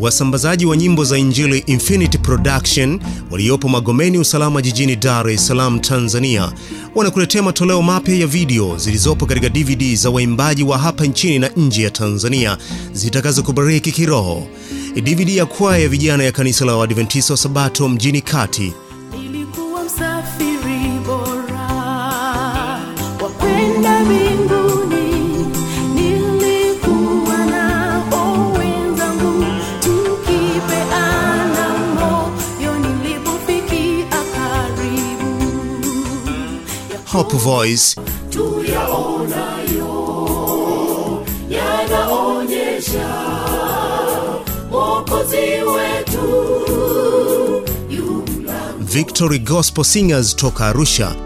Wasambazaji wa nyimbo za Injili Infinity Production waliopo Magomeni Usalama jijini Dar es Salaam, Tanzania wanakuletea matoleo mapya ya video zilizopo katika DVD za waimbaji wa hapa nchini na nje ya Tanzania zitakazokubariki kiroho. DVD ya kwaya ya vijana ya kanisa la Waadventista wa Sabato mjini Kati ya Voice. Tuyaonayo yanaonyesha Mwokozi wetu. Victory Gospel Singers toka Arusha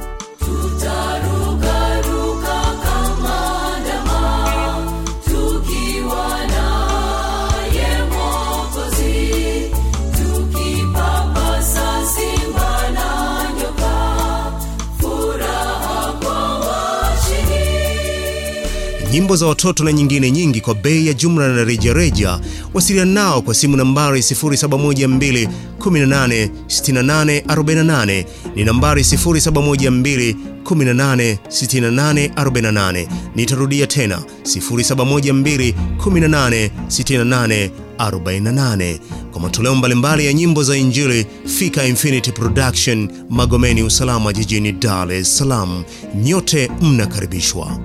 nyimbo za watoto na nyingine nyingi kwa bei ya jumla na rejareja. Wasiliana nao kwa simu nambari 0712 18 68 48 ni nambari 0712 18 68 48. Nitarudia tena 0712 18 68 48. Kwa matoleo mbalimbali ya nyimbo za Injili, fika Infinity Production Magomeni Usalama jijini Dar es Salaam. Nyote mnakaribishwa.